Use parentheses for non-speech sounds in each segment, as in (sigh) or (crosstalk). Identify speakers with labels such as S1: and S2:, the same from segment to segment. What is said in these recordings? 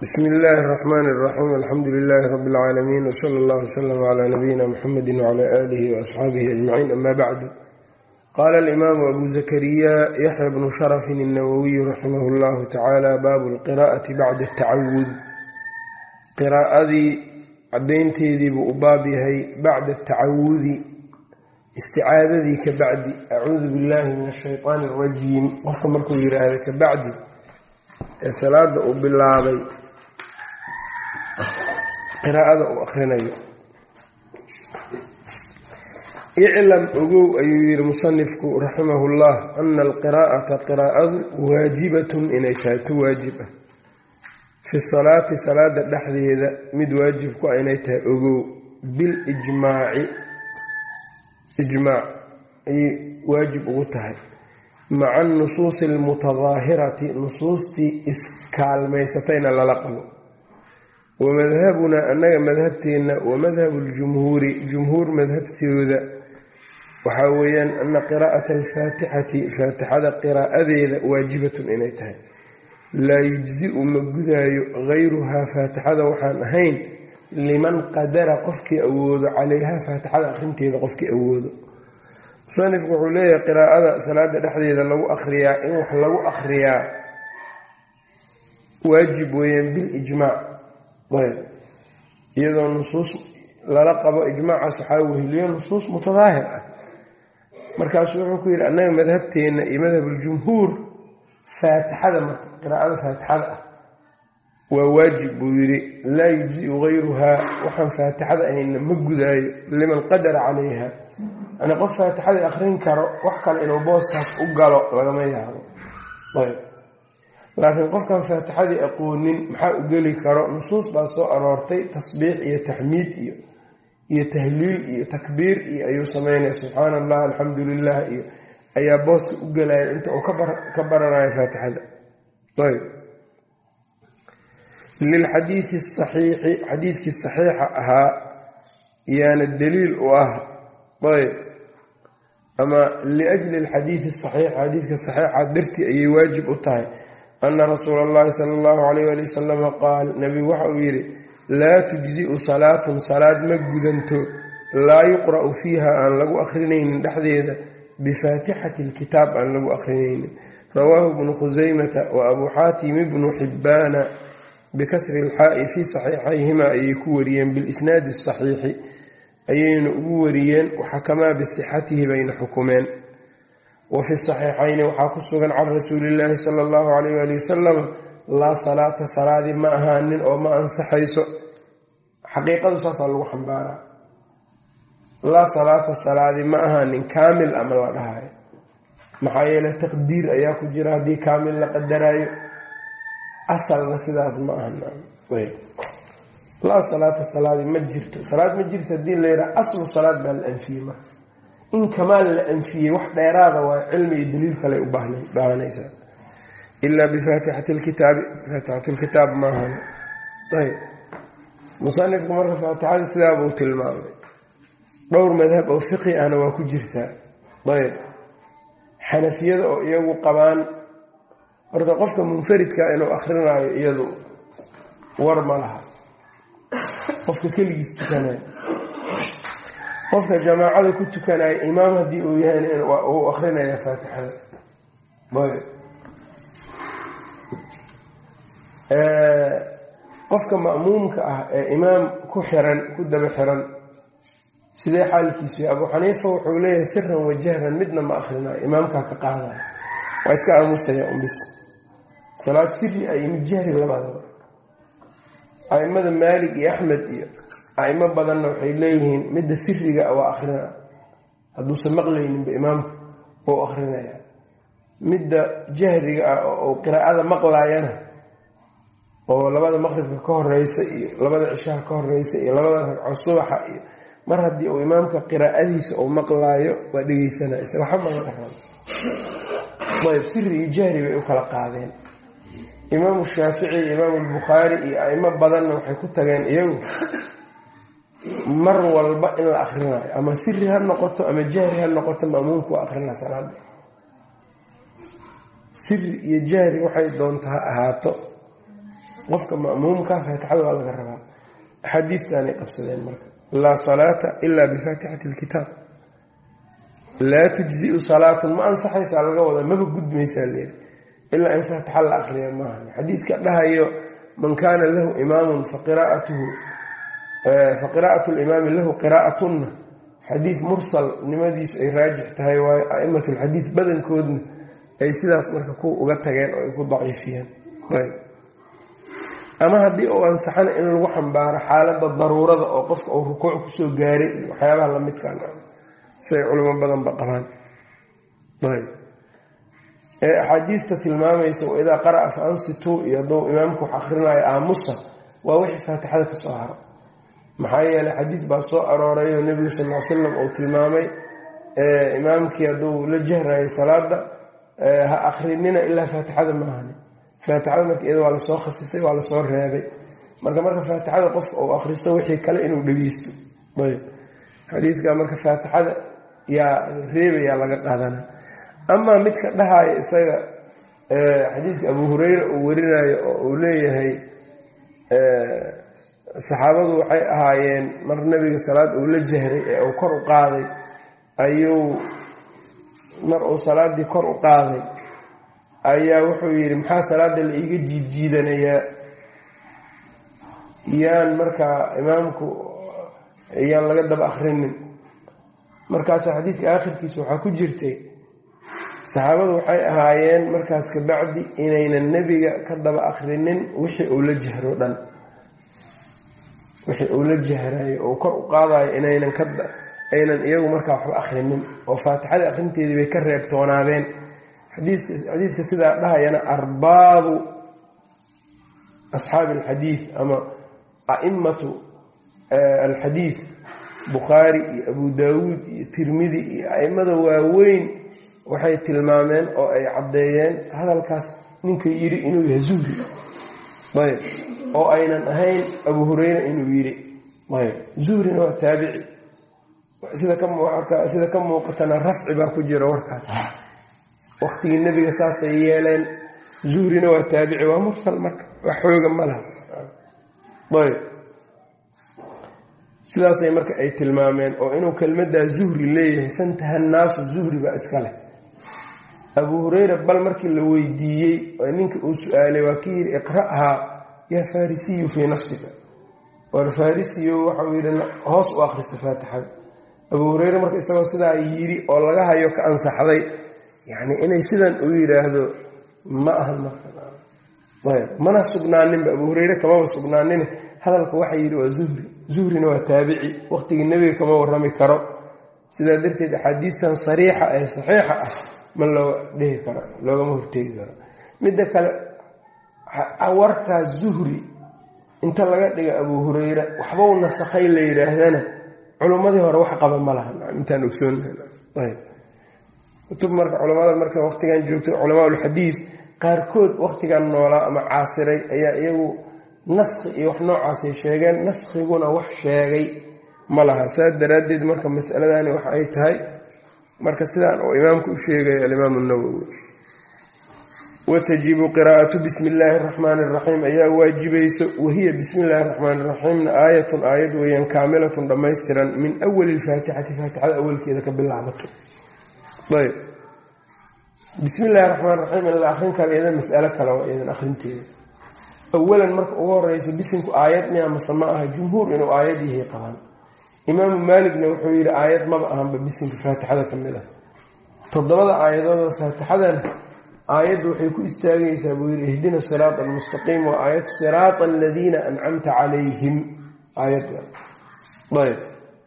S1: bsmi illaahi اraxmaani اraxiim alxamdu lilaahi rabi اlcaalamiin wsala allah wslm cla nabiyina mxamedi wcla aalihi waasxaabihi ajmaciin ama bacdu qaala alimaamu abu zakariya yaxya bnu sharafin الnawowiyu raximah اllahu tacaala baabu lqiraa'ati bacda atacawud qiraa'adii cadaynteediibuu u baab yahay bacda atacawudi isticaadadii ka bacdi acuudu billahi min ashayطaani اrajiim qofka markuu yidhaahda ka bacdi ee salaada uu bilaabay qiraa'ada uu akhrinayo. Iclam ogow ayuu yidhi musanifku raximahullah ana alqiraa'ata qiraa'adu waajibatun inay tahay tu waajib ah. Fi salaati salaada dhexdeeda mid waajib ku ah inay tahay ogow. Bilijmaaci ijmaac ayay waajib ugu tahay. Maca anusuusi almutadaahirati nusuustii iskaalmaysatayna lala qabo wa madhabunaa annaga madhabteenna wa madhabu ljumhuuri jumhuur madhabtooda waxaa weeyaan ana qiraa'ata alfaatixati faatixada qiraa'adeeda waajibatun inay tahay. Laa yujzi-u ma gudaayo gayruhaa faatixada waxaan ahayn liman qadara qofkii awoodo calayhaa faatixada akhrinteeda qofkii awoodo. Musanifku wuxuu leeyahay qiraa'ada salaada dhexdeeda lagu akhriyaa in wax lagu akhriyaa waajib weeyaan bilijmaac iyadoo nusuus lala qabo ijmaacaas waxaa weheliyo nusuus mutadaahir ah. Markaasuu wuxuu ku yidhi annaga madhabteenna iyo madhabuljumhuur faatixada marka qiraa'ada faatixada ah waa waajib buu yidhi. Laa yujziu gayruhaa waxaan faatixada ahayna ma gudaayo liman qadara calayha. Yani qof faatixadii akrin karo wax kale inuu booskaas u galo lagama yaabo laakiin qofkan faatixadii aqoonin maxaa u geli karo? Nusuus baa soo aroortay tasbiix iyo taxmiid iyo iyo tahliil iyo takbiir iyo ayuu sameynaya. Subxaana allah alxamdu lilah iyo ayaa booska u gelaya inta uu ka baranayo faatixada. Ayb lilxadiidi saxiixi xadiidkii saxiixa ahaa yaana daliil u ah ayb ama liajli alxadiidi saxiix xadiidka saxiixa dartii ayay waajib u tahay ana rasuula allahi sala allahu calayh ali wasalama qaal nebigu waxa uu yidhi laa tujzi'u salaatun salaad ma gudanto laa yuqra'u fiiha aan lagu akhrinaynin dhexdeeda bifaatixati alkitaab aan lagu akhrinaynin rawaahu ibnu khusaymata wa abuu xaatim ibnu xibbaana bikasri ilxaa'i fii saxiixayhima ayay ku wariyeen bilisnaadi asaxiixi ayayna ugu wariyeen waxakamaa bisixatihi bayna xukumeen wa fi saxiixayni waxaa ku sugan can rasuulillaahi sala allahu calayh ali wasalam laa salaata salaadi ma ahaanin oo ma ansaxayso. Xaqiiqadu saasaa lagu xambaaraa. Laa salaata salaadi ma ahaanin kaamil ama la dhahayo maxaa yeele taqdiir ayaa ku jira haddii kaamil la qadaraayo. Asalna sidaas ma ahan laa salaata salaadi ma jirto. Salaad ma jirto haddii la yidhaha aslu salaad baa la anfiyey in kamaal la anfiyey wax dheeraada waa cilmi iyo daliil kale u baahanaysaa ilaa bifaatixati lkitaabi faatixat lkitaab maahan ayb. Musanifku marka faatixada sidaabuu tilmaamay. Dhowr madhab oo fiqi ahna waa ku jirtaa ayb. Xanafiyada oo iyagu qabaan horta qofka munfaridka inuu akrinaayo iyadu war ma laha. Qofka keligiis tukanayo qofka jamaacada ku tukanayo imaam haddii uu yahayna uu akrinaya faatixada. Qofka ma'muumka ah ee imaam ku xiran ku daba xiran sidee xaalkiisu ya abuu xaniifa wuxuu leeyahay siran wajahran midna ma akrinayo imaamkaa ka qaadaya. Waa iska aamusaya umbis salaad siri ay mid jahri labadaba aimada maalig iyo axmed iyo aimo badanna waxay leeyihiin midda siriga waa akhrina. Hadduusan maqlayninba imaamka ou akrinaya midda jahriga ah oo qiraa'ada maqlaayana oo labada maqribka ka horeysa iyo labada cishaha ka horeysa iyo labada ragco subaxa iyo mar haddii uu imaamka qiraa'adiisa uu maqlaayo waa dhegeysanaya isaga waxba maga dharan ayb siri iyo jahri bay u kala qaadeen. Imaamu shaafici iyo imaamu albukhaari iyo aimo badanna waxay ku tageen iyagu mar walba in la akhrinayo ama siri ha noqoto ama jahri ha noqoto ma'muumku waa akhrina salaada siri iyo jahri waxay doonta ha ahaato. Qofka ma'muumka faatixada waa laga rabaa. Axaadiidtaanay qabsadeen marka. Laa salaata ilaa bifaatixati alkitaab laa tujziu salaatun ma ansaxaysaa laga wada maba gudmaysaa leeri ilaa in faatixa la akriya maaha. Xadiidka dhahayo man kaana lahu imaamun faqiraa'atu limaami lahu qiraa'atunna xadiid mursal nimadiisu ay raajix tahay waayo a'imat lxadiid badankoodna ay sidaas marka ku uga tageen oo ay ku daciifiyeen. Ama haddii uu ansaxana in lagu xambaaro xaaladda daruurada oo qofka uu rukuuc ku soo gaaray waxyaabaha lamidkaan siay culimo badanba qabaan. Axaadiista tilmaamaysa waidaa qara'a fa ansituu iyo hadduu imaamku wax akhrinayo aamusa waa wixii faatixada ka soo haro maxaa yeeley xadiid baa soo aroorayoo nebigu sal ly slam uu tilmaamay imaamkii hadduu la jahrayo salaada ha akrinina ilaa faatixada maahani faatixada marka iyada waa la soo khasisay waa la soo reebay. Marka marka faatixada qofka uu akhristo wixii kale inuu dhegeysto. Ayb. Xadiidka marka faatixada yaa reebayaa laga qaadana amaa midka dhahaya isaga xadiidka abu hureyra uu warinayo oo uu leeyahay saxaabadu waxay ahaayeen mar nebiga salaad uu la jahray ee uu kor u qaaday ayuu mar uu salaaddii kor u qaaday ayaa wuxuu yidhi maxaa salaada la iiga jiidjiidanayaa? Yaan markaa imaamku yaan laga daba akhrinin. Markaasuu xadiidka aakhirkiisa waxaa ku jirtay saxaabadu waxay ahaayeen markaas kabacdi inaynan nebiga ka daba akhrinin wixii uu la jahro dhan wixii uu la jahrayo oo kor u qaadayo inaynan ka aynan iyagu markaa waxba akhrinin oo faatixada akhrinteedii bay ka reebtoonaadeen xadiidka sidaa dhahayana arbaabu asxaabi alxadiid ama a'immatu alxadiid bukhaari iyo abu daawuud iyo tirmidi iyo a'immada waaweyn waxay tilmaameen oo ay caddeeyeen hadalkaas ninka yidhi inuu yahay zuhri ayb. Oo aynan ahayn abu hureyra inuu yidhi ayb. Zuhrina waa taabici. Sida ka muuqatana rafci baa ku jira warkaas waqtigii nebiga saasay yeeleen zuhrina waa taabici waa mursal marka wax xooga ma laha. Ayb. Sidaasay marka ay tilmaameen oo inuu kelmaddaa zuhri leeyahay fantaha naasu zuhri baa iska leh abu hureyra bal markii la weydiiyey ninka uu su'aalay waa ki yidhi iqra'haa yaa farisiyu fii nafsika. War farisiyo waxau yidhi hoos u akhrisa faatixada abu hureyre marka isagoo sidaa yidhi oo laga hayo ka ansaxday yacni inay sidan u yidhaahdo ma ahan mana sugnaaninba abu hureyre kamaba sugnaanin. Hadalka waxa yidhi waa zuhri zuhrina waa taabici waqtigii nebiga kama warrami karo. Sidaa darteed axaadiistan sariixa ee saxiixa ah ma loo dhihi karo loogama horteegi karo. Midda kale warkaa zuhri inta laga dhiga abu hureyre waxbau nasakhay la yidhaahdana culummadii hore wax qaba ma laha. Intaan ogsoonayb kutub marka culamada marka waqtigan joogtay culamaa ulxadiid qaarkood waqtigan noolaa ama caasiray ayaa iyagu naskhi iyo wax noocaasay sheegeen naskhiguna wax sheegay ma laha. Saas daraaddeed marka masaladani waxa ay tahay marka sidaan uu imaamku u sheegayo alimaamu nawowi watajibu qiraa'atu bismi illaahi araxmaani araxiim ayaa waajibayso wahiya bismi illaahi araxmaani iraxiimna aayatun aayad weeyaan kaamilatun dhammaystiran min awali ilfaatixati faatixada awalkeeda ka bilaabato ayb. Bismi illahi raxmaan raxiim in la akrin kara iyadan mas'alo kale waa iyadan akhrinteeda. Awalan marka ugu horeysa bisinku aayad miya mase ma aha jumhuur inuu aayad yahay qabaan imaamu maaligna wuxuu yidhi aayad maba ahanba bisinka faatixada ka mid ah. Toddobada aayadooda faatixadan aayaddu waxay ku istaagaysaa buu yidhi ihdina siraata almustaqiim waa aayad siraata aladiina ancamta calayhim. Aayadda ayb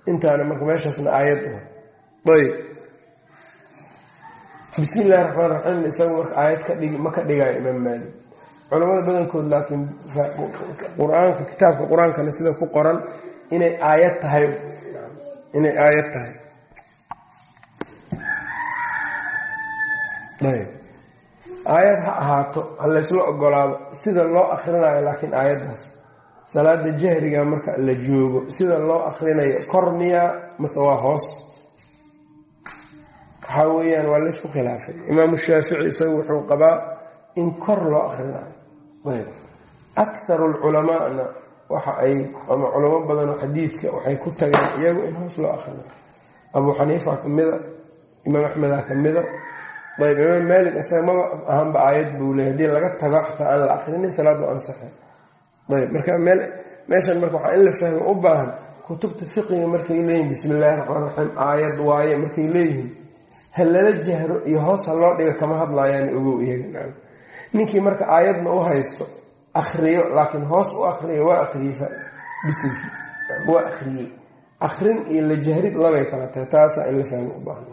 S1: intaana marka meeshaasna aayad ayb bismi illahi raxmaan raxiim isagu marka aayad ka dhig ma ka dhigayo imaam maalik. Culamada badankood laakiin qur'aanka kitaabka qur'aankana sida ku qoran inay aayad tahay. Inay aayad tahay. Ayb. Aayad ha ahaato ha laysla ogolaado sida loo akrinayo laakiin aayaddaas. Salaada jahriga marka la joogo sida loo akrinayo kor miyaa mase waa hoos. Waxaa weeyaan waa laysku khilaafay. Imaamu shaafici isagu wuxuu qabaa in kor loo akrinayo ayb. Akharu alculamaana waxa ay ama culamo badanoo xadiidka waxay ku tageen iyagu in hoos loo akhriyo. Abuu xaniifa ka mida imaam axmeda ka mida ayb imaam maalik isaga maba ahanba aayad buu leey haddii laga tago xataa aan la akrinin salaadu ansaxa ayb marka meeshan marka waxaa in la fahmo u baahan kutubta fiqiga markay leeyihiin bismi illaahi raxmaan raxiim aayad waaye markay leeyihiin ha lala jahro iyo hoos ha loo dhiga kama hadlaayaan ogow iyaga. Ninkii marka aayadna u haysto akriyo laakiin hoos u akriyo waa akriye bisimkii waa akriyey akrin iyo la jahrid labay kala tahay taasaa in la fahmo u baahan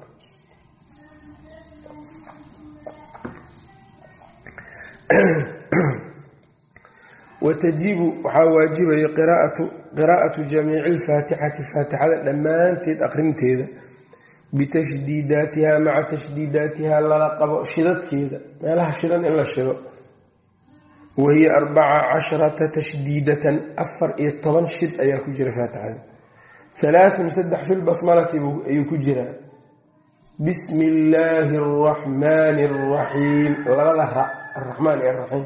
S1: (clears throat) watajibu waxaa waajibaya qiraa'atu jamiici alfaatixati faatixada dhammaanteed aqrinteeda bitashdiidaatiha maca tashdiidaatiha lala qabo shidadkeeda. Meelaha shidan in la shido wahiya arbaca casharata tashdiidatan afar iyo toban shid ayaa ku jira faatixada halaathun saddex filbasmalati ayuu ku jiraa bismi illaahi araxmaani araxiim labada ra araxmaan iyo araxiim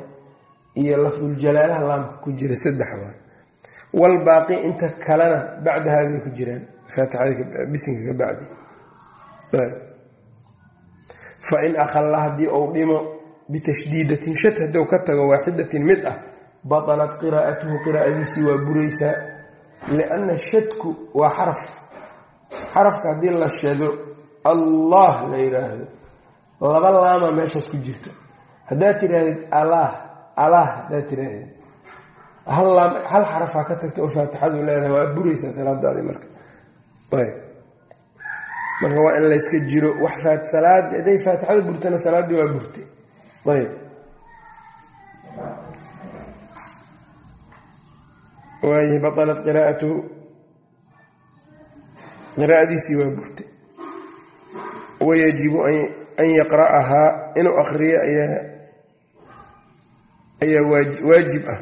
S1: iyo lafduljalaalaha laamka ku jira saddex waa walbaaqi inta kalena bacdahaa bay ku jiraan faatixada bisinka ka bacdi fa in akhalla haddii uu dhimo bitashdiidatin shad hadduu ka tago waaxidatin mid ah batalat qiraa'atuhu qiraa'adiisii waa buraysaa lianna shadku waa xaraf xarafka haddii la shado allah la yidhaahdo laba laama meeshaas ku jirto haddaad tidhaahdid allah allah haddaad tidhaahdid hal xarafaa ka tagta oo faatixadu leedahay waa buraysaa salaadaadii marka ayb marka waa in layska jiro wax salaad hadday faatixada burtana salaaddii waa burtay ayb batalat qiraa'atuhu qiraa'adiisii waa burtay wayajibu an yaqra'ahaa inuu akriyo ayaa waajib ah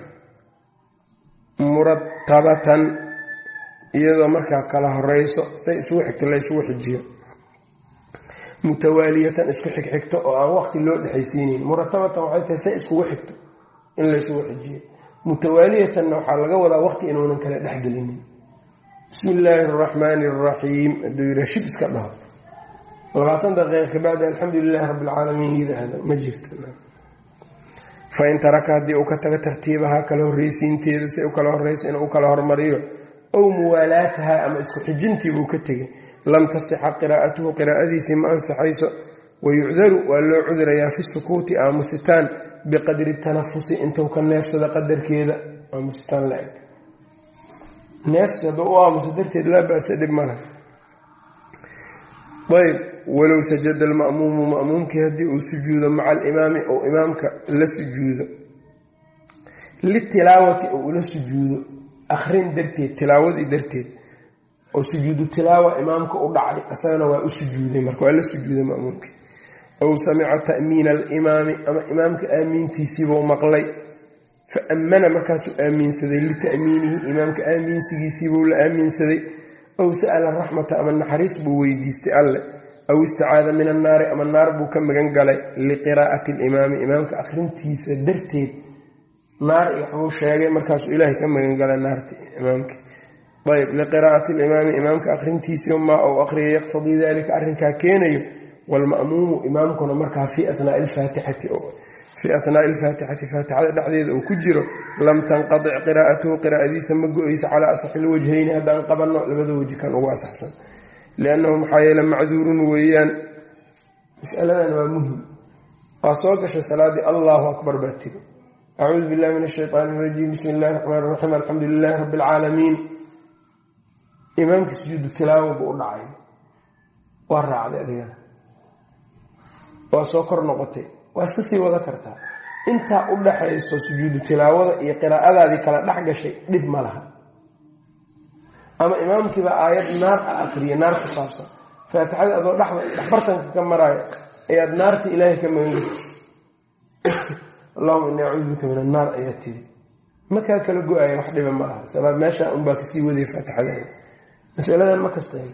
S1: muratabatan iyadoo markaa kala horeyso say isugu xigto la isugu xijiyo mutawaaliyatan isku xigxigto oo aan waqti loo dhexaysiinin. Muratabatan waxay tahay say iskugu xigto in laysugu xijiyo mutawaaliyatanna waxaa laga wadaa waqti inuunan kala dhexgelinin bismi illaahi araxmaani araxiim hadduu yidha shib iska dhaho. Labaatan daqiiqa kabacdi alxamdu lilahi rabbi alcaalamiin yidhaahda ma jirto. Fain taraka haddii uu ka tago tartiibaha kala horreysiinteeda si u kala horeyso inuu kala hormariyo. Ow muwaalaataha ama isku xijintii buu ka tegay lam tasixa qiraa'atuhu qiraa'adiisii ma ansaxayso. Wayucdaru waa loo cudurayaa fi sukuuti aamusitaan biqadri tanafusi intuu ka neefsado qadarkeeda. Aamusitaan la eg. Neefsi u aamuso darteed laa ba'sa dhib mala ayb walow sajada alma'muumu ma'muumkii haddii uu sujuudo maca alimaami ou imaamka la sujuudo. Litilaawati ou ula sujuudo. Akrin darteed tilaawadii darteed oo sujuudu tilaawa imaamka u dhacay isagana waa u sujuuday marka waa la sujuuday ma'muumkii ow samica ta'miina alimaami ama imaamka aamiintiisiibuu maqlay. Fa ammana markaasuu aamiinsaday lita'miinihi imaamka aamiinsigiisiibuu la aamiinsaday. Ow sa'ala raxmata ama naxariis buu weydiistay alle. Aw istacaada min annaari ama naar buu ka magan galay liqiraa'ati alimaami imaamka akhrintiisa darteed. Naar iyo waxbuu sheegay markaasuu ilaahay ka magan galay naarti imaamka ayb liqiraa'ati alimaami imaamka akhrintiisii maa ou aqriya yaqtadii dalika arrinkaa keenayo. Waalma'muumu imaamkuna markaa fii atnaai alfaatixati faatixada dhexdeeda uu ku jiro lam tanqadic qiraa'atuhu qiraa'adiisa ma go-eyso calaa asaxi lwajhayni haddaan qabanno labada wejhi kan ugu asaxsan. Liannahu maxaa yeele macduurun weeyaan. Masaladan waa muhiim. Waa soo gashay salaadii allahu akbar baa tiri. Acuudu billahi min ashaytaani irajiim bismi illahi raxmaan raxiim alxamdu lilahi rabbi alcaalamiin imaamka sujuudu tilaawa buu dhacay. Waa raacday adigana waa soo kor noqotay. Waa iska sii wada kartaa intaa u dhaxayso sujuudu tilaawada iyo qiraa'adaadii kala dhex gashay dhib ma laha. Ama imaamkiiba aayad naar a akriya naar ku saabsan. Faatixada adoo dhexbartanka ka maraayo ayaad naarta ilaahay ka magangashay allahuma ini acuudu bika min annaar ayaa tiri makaa kala go'aya wax dhiba ma laha salaad meesha unbaa ka sii wadaya faatixadaada masaladan ma kasteen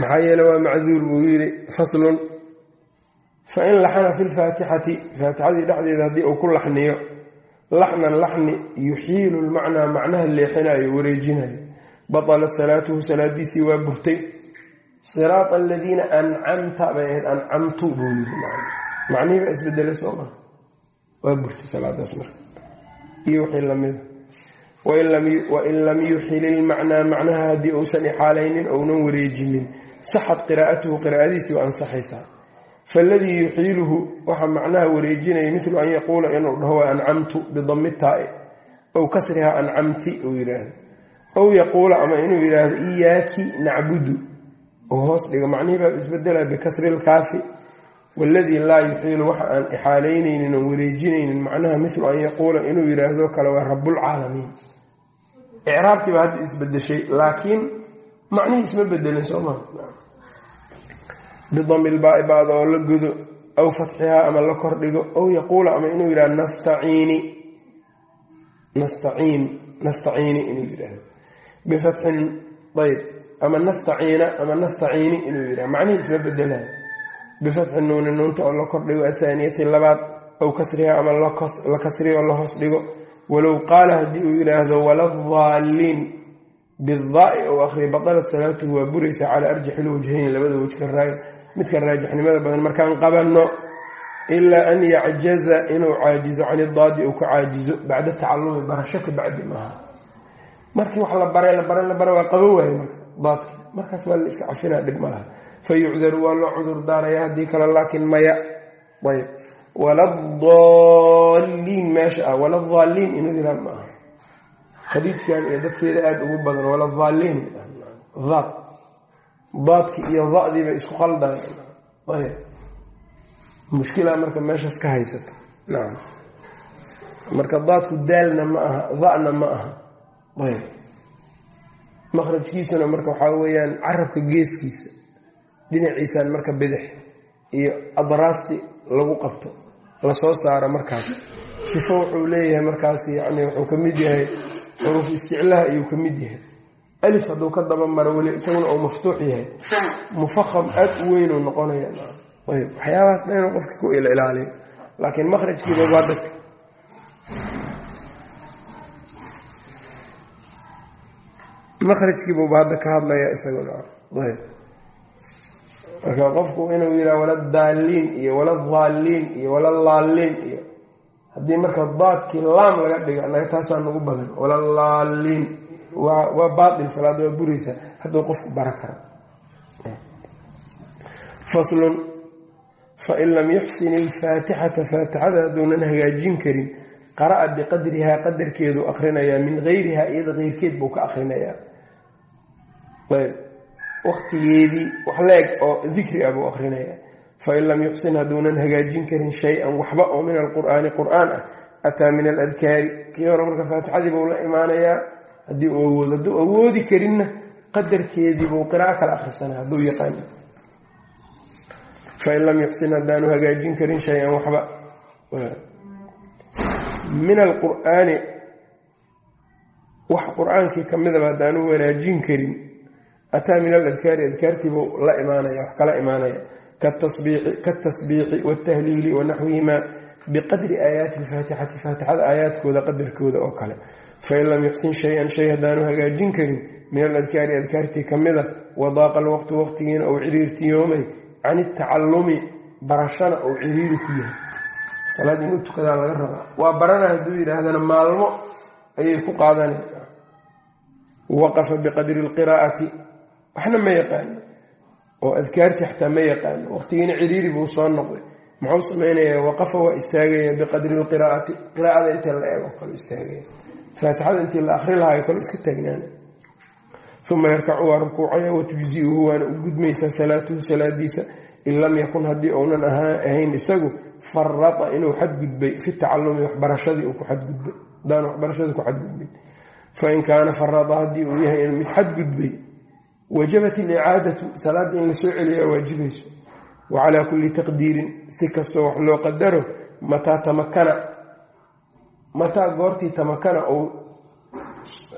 S1: maxaa yeele waa macduur buu yidhi faslun fain laxana fi lfaatixati faatixadii dhexdeeda haddii uu ku laxniyo laxnan laxni yuxiilu lmacnaa macnaha leexinayo wareejinayo batalat salaatuhu salaadiisii waa burtay. Siraata aladiina ancamta bay ahayd ancamtu buu yiri macnihii baa isbedelay sooma waa burtay salaadaas marka iyo lamida wain lam yuxil ilmacnaa macnaha haddii uusan ixaalaynin ounan wareejinin saxad qiraa'atuhu qiraa'adiisii waa ansaxaysaa. Faaladii yuxiiluhu waxaa macnaha wareejinaya milu an yaquula inuu dhaho waa ancamtu bidami taa'i ow kasriha ancamti uu yidhaahdo. Ow yaquula ama inuu yidhaahdo iyaaki nacbudu oo hoos dhigo macnihii baa isbedela bikasri waladii laa yuxiilu waxa aan ixaalaynaynin oon wareejinaynin macnaha milu an yaquula inuu yidhaahdo kale waa rabulcaalamiin icraabtii baa hadda isbedeshay laakiin macnihii isma bedelin sooma bidami lbaai bacda oo la godo aw fatxihaa ama la kordhigo ow yaquula ama inuu yidhahdo nastaciini nastaciin nastaciini inuu yidhaahdo bifatxin ayb ama nastaciina ama nastaciini inuu yidhahdo macnihii isma bedelayo bifatxi nuuni nuunta oo la kordhigo athaaniyati labaad aw kasrihaa ama la kasriyo la hoos dhigo walow qaala haddii uu yidhaahdo waladaalliin bidaai ou akhriya batalat salaatuhu waa buraysa calaa arjaxi lwajhayn labada raay midka raajixnimada badan markaan qabanno ilaa an yacjaza inuu caajizo can idaadi uu ka caajizo bacda tacalumi barasho ka maaha markii wax la baray la baray la baray waa qabo waaye marka daadki markaas waa la iska cafinaa dhib ma laha fa yucdaru waa loo cudur daaraya haddii kale laakiin maya ayb waladaalliin meesha ah waladaalliin inuu yiraa ma aha khadiijkan iyo dadkeeda aada ugu badan waladaalliin daad daadki iyo dadiiba isku qaldayan ayb mushkilaa marka meeshaas ka haysato nacam marka daadku daalna ma aha da'na ma aha ayb makhrajkiisuna marka waxaa weeyaan carabka geeskiisa dhinaciisaan marka bidix iyo adraasti lagu qabto la soo saaro markaas. Sifo wuxuu leeyahay markaas yacni wuxuu ka mid yahay xuruuf isticlaha ayuu ka mid yahay. Alif hadduu ka daba maro weli isaguna uu maftuux yahay. Mufaham aad u weynuu noqonaya ayb waxyaabahaas dhan qofka ku ila ilaaliyo laakiin makhrajkiibaba hadda makhrajkiibuba hadda ka hadlaya isaguna. Ayb marka qofku inuu yidhaha wala daalliin iyo wala daalliin iyo wala laalliin iyo haddii marka daadkii laam laga dhigo annaga taasaa nagu badan wala laalliin waa baail salaada waa buraysa. Hadduu qofku bara kara faslun fain lam yuxsin ilfaatixata faatixada hadduunan hagaajin karin qara'a biqadrihaa qadarkeedu akrinayaa min gayrihaa iyada keyrkeed buu ka akrinayaa ayb waqtigeedii wax leeg oo dikri ah buu akrinayaa fain lam yuxsin hadduunan hagaajin karin shay-an waxba oo min alqur'aani qur'aan ah ataa min aladkaari. Kii hore marka faatixadii buu la imaanayaa haddii uu awoodo hadduu awoodi karinna qadarkeedii buu qiraa'o kala akhrisanaa hadduu yaqaano fain lam yuxsin haddaanu hagaajin karin shay-an waxba. Min alqur'aani wax qur'aankii ka midaba haddaanu wanaajin karin ataa min aladkaari adkaartiibuu la imaanaya wax kala imaanaya katasbiixi waltahliili wanaxwihimaa biqadri aayaati alfaatixati faatixada aayaadkooda qadarkooda oo kale fain lam yuxsin shay-an shay haddaanu hagaajin karin min aladkaari adkaartii ka mida wadaaqa alwaqtu waqtigiina uu ciriirtiyoomay can itacallumi barashana uu ciriiri ku yahay salaad inuu laga rabaa waa barana hadduu yidhaahdana maalmo ayay ku qaadanay waqafa biqadri alqiraa'ati waxna ma yaqaano oo adkaartii xataa ma yaqaano waqtigiina ciriiri buu soo noqday. Muxuu samaynayaa waqafa waa istaagaya biqadri lqiraa'ati qiraa'ada inta la eego kale istaagaya. Faatixada intii la akri lahayo kale iska taagnaana uma yarkacu waa rukuucaya watujziuhu waana u gudmaysaa salaatuhu salaadiisa. In lam yakun haddii uunan ahayn isagu farada inuu xadgudbay fi tacalumi waxbarashadii ku xadgudbay. Haddaanu waxbarashadii ku xadgudbay fain kaana farada haddii uu yahay mid xadgudbay wajabat ilicaadatu salaadda in la soo celiyaa waajibayso wa calaa kulli taqdiirin si kastoo wax loo qadaro mataa tamakana. Mataa goortii tamakana uu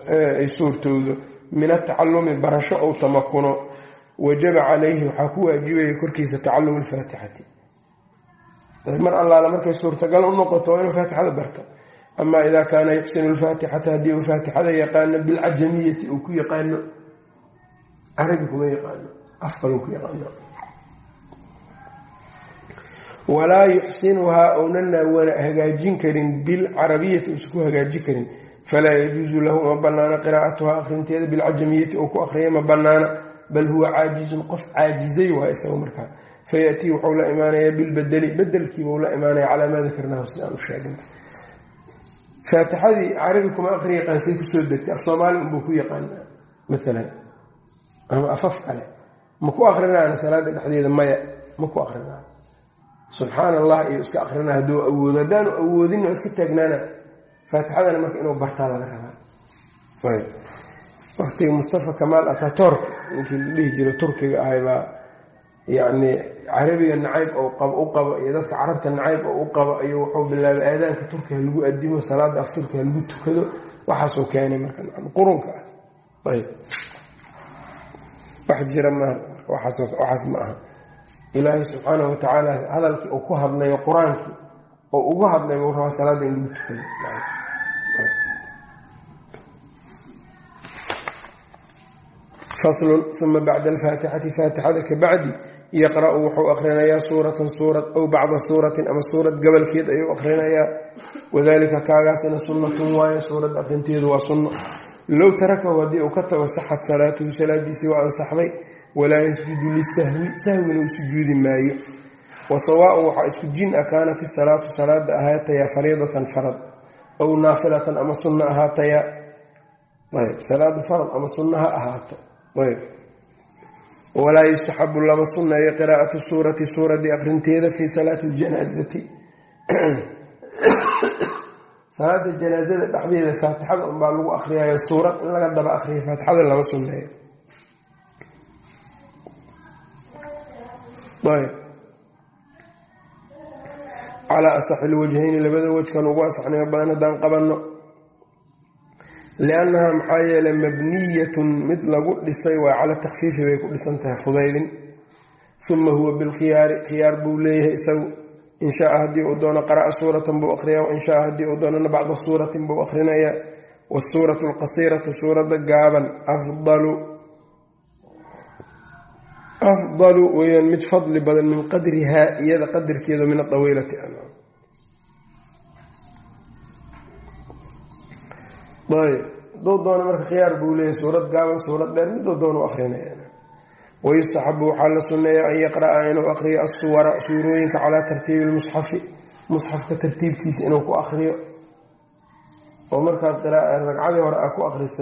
S1: ay suurtowdo min atacalumi barasho ou tamakuno. Wajaba calayhi waxaa ku waajibaya korkiisa tacalum alfaatixati mar allaala markay suurtagal u noqoto waa inuu faatixada barto. Ama idaa kaana yuxsinu lfaatixata haddii uu faatixada yaqaano bilcajamiyati uu ku yaqaano carabi kuma yaqaano afkaluu ku yaqaano. Walaa yuxsinuhaa ownana hagaajin karin bilcarabiyati uusa ku hagaajin karin. Falaa yajuusu lahu ma banaana qiraa'atuhaa akhrinteeda bilcajamiyati oo ku akhriya ma banaana bal huwa caajizun qof caajizay waa isaga markaa. Fayatii wuxuu la imaanayaa bilbedeli bedelkiibau la imaanaya calaa maa dakarnahu si aan u sheegin faatixadii carabi kuma aqri yaqaansay ku soo degtay af soomaali unbuu ku yaqaanaa maalan ama afaf kale. Ma ku akrinaana salaada dhexdeeda maya? Ma ku akrinaa subxaan allah iyo iska akrinaa hadduu awoodo. Haddaanu awoodin oo iska taagnaana. Faatixadana marka inuu bartaa laga rabaa. Waqtiga mustafa kamaal atatork ninkii la dhihi jiro turkiga ahay baa yacni carabiga nacayb u qabo iyo dadka carabta nacayb oo u qabo ayuu wuxuu bilaabay aadaanka turkiha lagu adimo salaada af turkiha lagu tukado. Waxaasuu keenay marka qurunka. Ah ayb wax jira maaha waxaas ma aha. Ilaahay subxaanahu watacaala hadalkii uu ku hadlayo qur'aankii oo ugu hadlay uu rabaa salaada in lagu tukado faslun uma bacda alfaatixati faatixada ka bacdi yaqra-u wuxuu akhrinayaa suuratan suurad ow bacda suuratin ama suurad gobolkeed ayuu akhrinayaa wadalika kaagaasina sunnatun waayo suurad akrinteedu waa sunno low tarakahu haddii uu ka tago saxad salaatuhu salaadiisii waa ansaxday walaa yasjudu lisahwi sahwina uu sujuudi maayo wa sawaaun waxaa isku jin a kaanat isalaatu salaada ahaatayaa fariidatan farad ow naafilatan ama sunno ahaatayaa salaadu farad ama sunno ha ahaato walaa yustaxabu lama sunneeyo qiraa'atu suurati suuradii akrinteeda fii salaati ljanaasati salaada janaasada dhexdeeda faatixada unbaa lagu akriyayo suurad in laga daba akriyo faatixada lama sunneeyo calaa asaxi lwajhayni labada wajkan ugu asaxnimo badan haddaan qabanno. Liannaha maxaa yeelay mabniyatun mid lagu dhisay waa cala takfiifi bay ku dhisan tahay fudaydin uma huwa bilkhiyaari khiyaar buu leeyahay isagu in shaa haddii uu doono qara'a suuratan buu akhriyaa wain shaa haddii uu doonana bacda suuratin buu akhrinayaa wasuuratu alqasiiratu suuradda gaaban afdalu weyaan mid fadli badan min qadrihaa iyada qadarkeeda min adawiilati ayb haduu doono marka khiyaar buu leeyahy suurad gaaban suurad dheer miduu doonu akrinaya wayustaxabu waxaa la sunneeya an yaqra'a inuu aqriyo asuwara suurooyinka calaa tartiibi lmusxafi musxafka tartiibtiisa inuu ku akriyo oo markaad ragcadii hore a ku akrisay